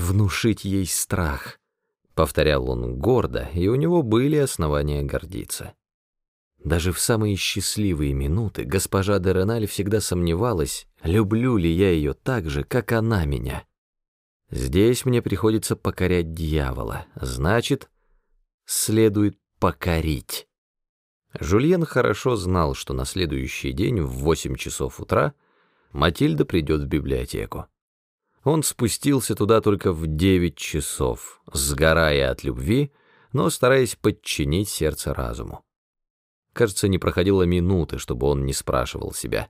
внушить ей страх. Повторял он гордо, и у него были основания гордиться. Даже в самые счастливые минуты госпожа де Реналь всегда сомневалась, люблю ли я ее так же, как она меня. Здесь мне приходится покорять дьявола, значит, следует покорить. Жульен хорошо знал, что на следующий день в восемь часов утра Матильда придет в библиотеку. Он спустился туда только в девять часов, сгорая от любви, но стараясь подчинить сердце разуму. Кажется, не проходило минуты, чтобы он не спрашивал себя,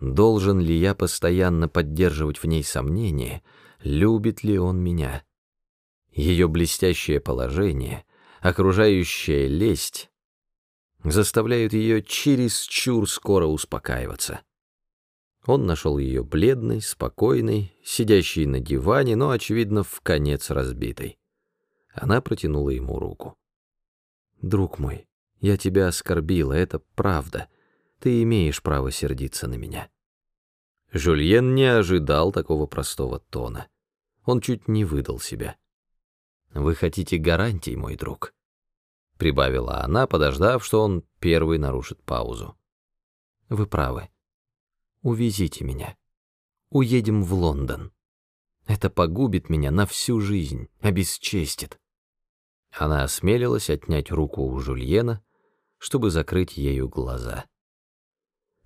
должен ли я постоянно поддерживать в ней сомнение, любит ли он меня. Ее блестящее положение, окружающая лесть заставляют ее чересчур скоро успокаиваться. Он нашел ее бледной, спокойной, сидящей на диване, но, очевидно, в конец разбитой. Она протянула ему руку. «Друг мой, я тебя оскорбила, это правда. Ты имеешь право сердиться на меня». Жюльен не ожидал такого простого тона. Он чуть не выдал себя. «Вы хотите гарантий, мой друг?» Прибавила она, подождав, что он первый нарушит паузу. «Вы правы. Увезите меня. Уедем в Лондон. Это погубит меня на всю жизнь, обесчестит. Она осмелилась отнять руку у Жульена, чтобы закрыть ею глаза.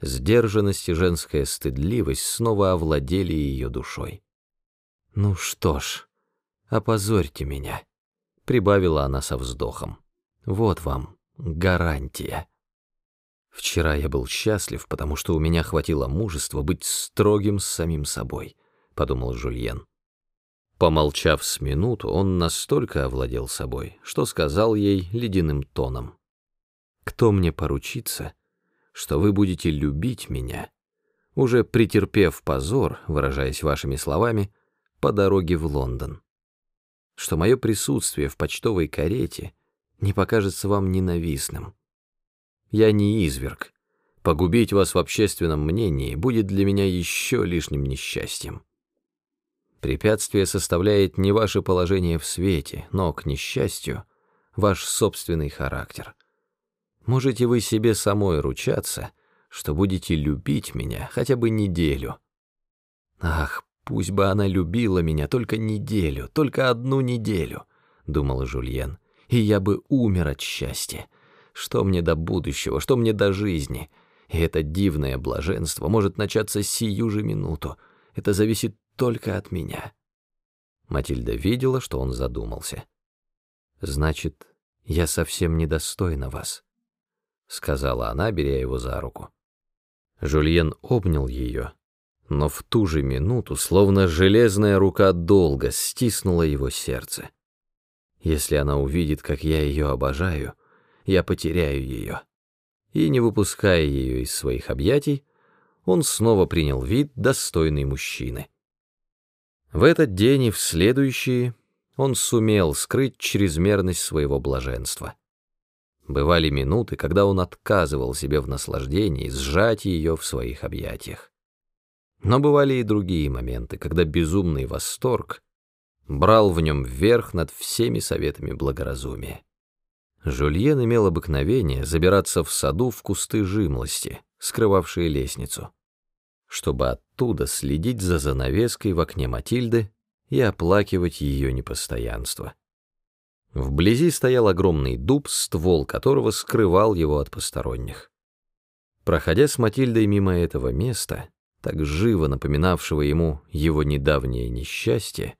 Сдержанность и женская стыдливость снова овладели ее душой. «Ну что ж, опозорьте меня», — прибавила она со вздохом. «Вот вам гарантия». Вчера я был счастлив, потому что у меня хватило мужества быть строгим с самим собой, — подумал Жульен. Помолчав с минуту, он настолько овладел собой, что сказал ей ледяным тоном. «Кто мне поручится, что вы будете любить меня, уже претерпев позор, выражаясь вашими словами, по дороге в Лондон? Что мое присутствие в почтовой карете не покажется вам ненавистным?» Я не изверг. Погубить вас в общественном мнении будет для меня еще лишним несчастьем. Препятствие составляет не ваше положение в свете, но, к несчастью, ваш собственный характер. Можете вы себе самой ручаться, что будете любить меня хотя бы неделю. Ах, пусть бы она любила меня только неделю, только одну неделю, — думал Жульен, — и я бы умер от счастья. Что мне до будущего, что мне до жизни? И это дивное блаженство может начаться сию же минуту. Это зависит только от меня. Матильда видела, что он задумался. «Значит, я совсем недостойна вас», — сказала она, беря его за руку. Жульен обнял ее, но в ту же минуту, словно железная рука долго стиснула его сердце. Если она увидит, как я ее обожаю, — я потеряю ее. И, не выпуская ее из своих объятий, он снова принял вид достойный мужчины. В этот день и в следующие он сумел скрыть чрезмерность своего блаженства. Бывали минуты, когда он отказывал себе в наслаждении сжать ее в своих объятиях. Но бывали и другие моменты, когда безумный восторг брал в нем верх над всеми советами благоразумия. Жульен имел обыкновение забираться в саду в кусты жимлости, скрывавшие лестницу, чтобы оттуда следить за занавеской в окне Матильды и оплакивать ее непостоянство. Вблизи стоял огромный дуб, ствол которого скрывал его от посторонних. Проходя с Матильдой мимо этого места, так живо напоминавшего ему его недавнее несчастье,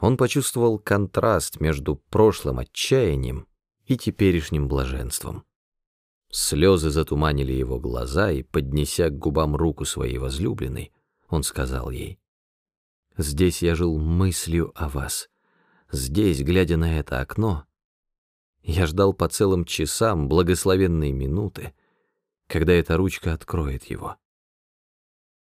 он почувствовал контраст между прошлым отчаянием и теперешним блаженством. Слезы затуманили его глаза, и, поднеся к губам руку своей возлюбленной, он сказал ей, «Здесь я жил мыслью о вас. Здесь, глядя на это окно, я ждал по целым часам благословенной минуты, когда эта ручка откроет его.